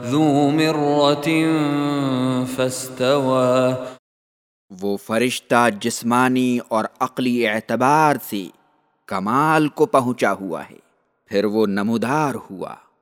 ذو مرت فاستوى. وہ فرشتہ جسمانی اور عقلی اعتبار سے کمال کو پہنچا ہوا ہے، پھر وہ نمودار ہوا۔